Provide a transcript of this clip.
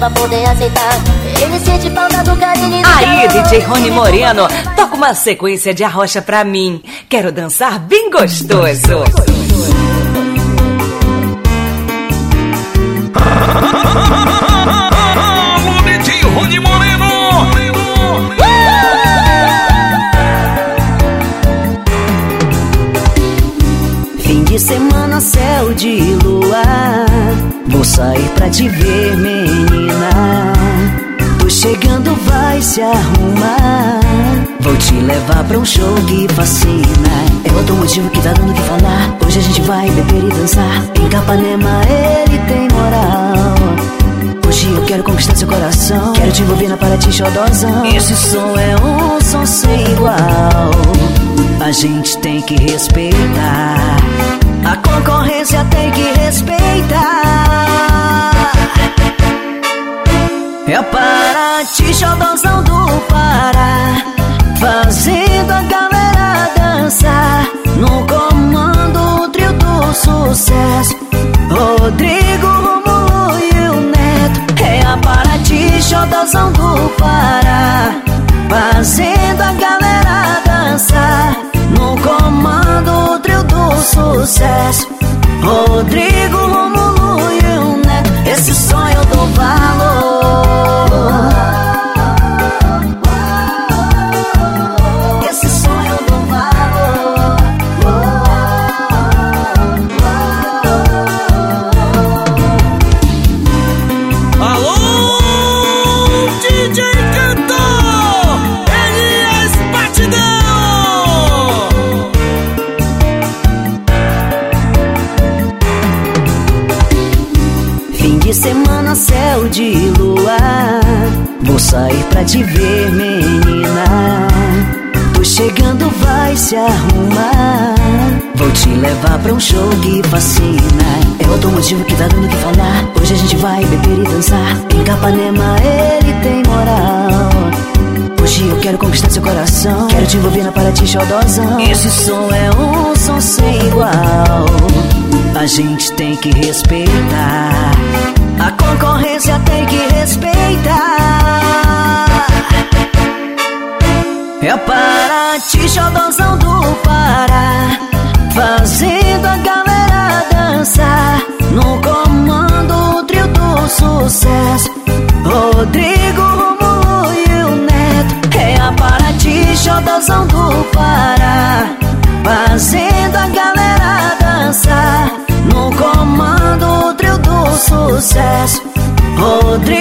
pra poder aceitar. Ele sente falta do carinho. Aí, DJ Rony Moreno, toca uma sequência de arrocha pra mim. Quero dançar bem gostoso. DJ de semana, céu de lua. Vou sair pra te ver, menina. Tô chegando, vai se arrumar. Vou te levar pra um show que fascina. É outro motivo que tá dando que falar. Hoje a gente vai beber e dançar. Em Capanema ele tem moral. Hoje eu quero conquistar seu coração. Quero te envolver na Paraty xodozão. Esse som é um som sem igual. A gente tem que respeitar. A concorrência tem que respeitar. É a Paraty xodozão do Pará. Fazendo a galera dançar. No comando o trio do sucesso. Rodrigo, Romulo e o Neto. É a Paraty xodozão do Pará. Fazendo de semana, céu de lua. Vou sair pra te ver, menina. Tô chegando, vai se arrumar. Vou te levar pra um show que fascina. É outro motivo que tá dando o que falar. Hoje a gente vai beber e dançar. Em Capanema ele tem moral. Hoje eu quero conquistar seu coração. Quero te envolver na Paraty xodozão. Esse som é um som sem igual. A gente tem que respeitar. A concorrência tem que respeitar. É a Paraty xodozão do Pará. Fazendo a galera dançar. No comando o trio do sucesso. Rodrigo, sucesso. Rodrigo.